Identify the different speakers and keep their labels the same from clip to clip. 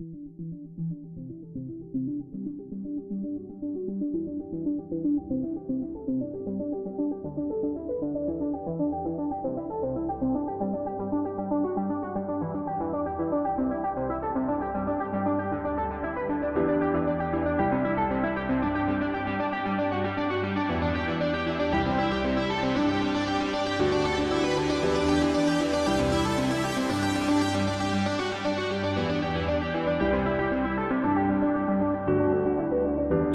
Speaker 1: You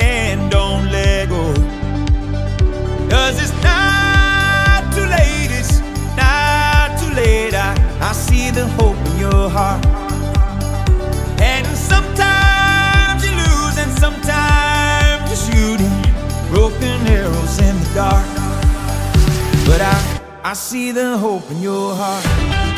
Speaker 1: hand, don't let go. Cause it's not too late, it's not too late. I, I see the hope in your heart. And sometimes you lose, and sometimes you're shooting broken arrows in the dark. But I, I see the hope in your heart.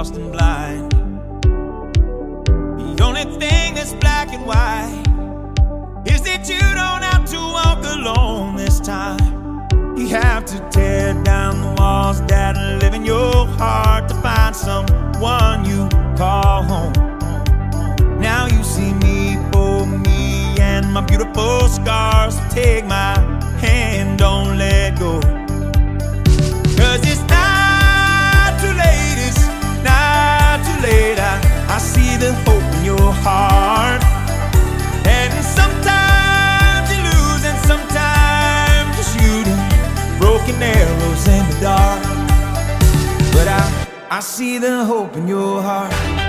Speaker 1: Lost and blind. The only thing that's black and white is that you don't have to walk alone this time. You have to tear down the walls that live in your heart to find someone you call home. Now you see me for me and my beautiful scars. Take my broken arrows in the dark. But I, I see the hope in your heart.